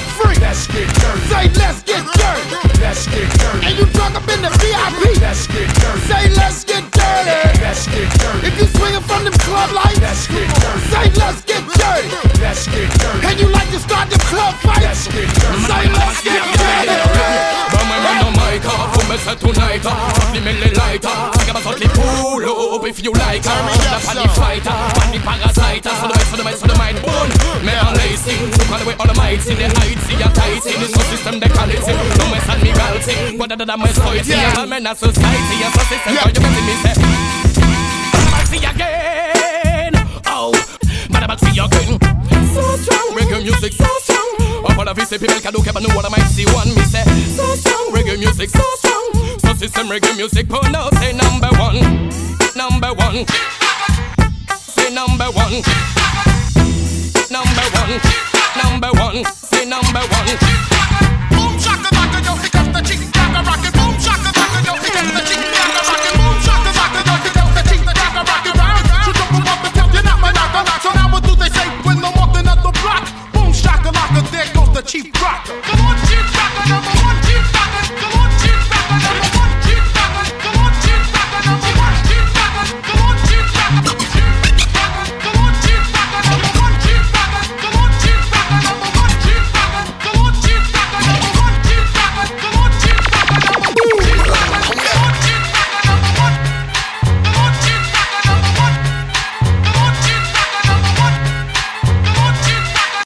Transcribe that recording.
club free. Let's get dirty. Say let's get dirty. Let's get dirty. And you drunk up in the VIP. Let's get dirty. Say let's get dirty. Let's get dirty. If you swinging from them club lights. Let's get dirty. Say let's get dirty. Let's get dirty. And you like to start the club fight. Let's get dirty. Say let's get dirty. no mic off, who me say tonight The melly lighter, think about the pull up if you like her The funny fighter, funny parasite For the mice, for the mice, for the mind, bone all the way all the In the heights, see a tight, in the system they call it. No mess and me galty, what other than my society I'm a man society, a system, how you getting me say. See again, oh Man, I'll see again. So strong, reggae music. so strong. Up all of these people can do but no one I might see one me say. So strong, reggae music. so strong. So system reggae music. Oh, Put now say number one. Number one. Say number one. Number one number one, say number one. Boom shaka shaka yo, pick up the chick, shaka rocket. Boom shaka shaka yo, pick up the chick, shaka rocket. Boom shaka shaka yo, pick up the chick, shaka rocket. Round, shoot up and up and tell you not my knock a. So now what do they say when I'm walking up the block? Boom shaka shaka, there goes the chief rocker.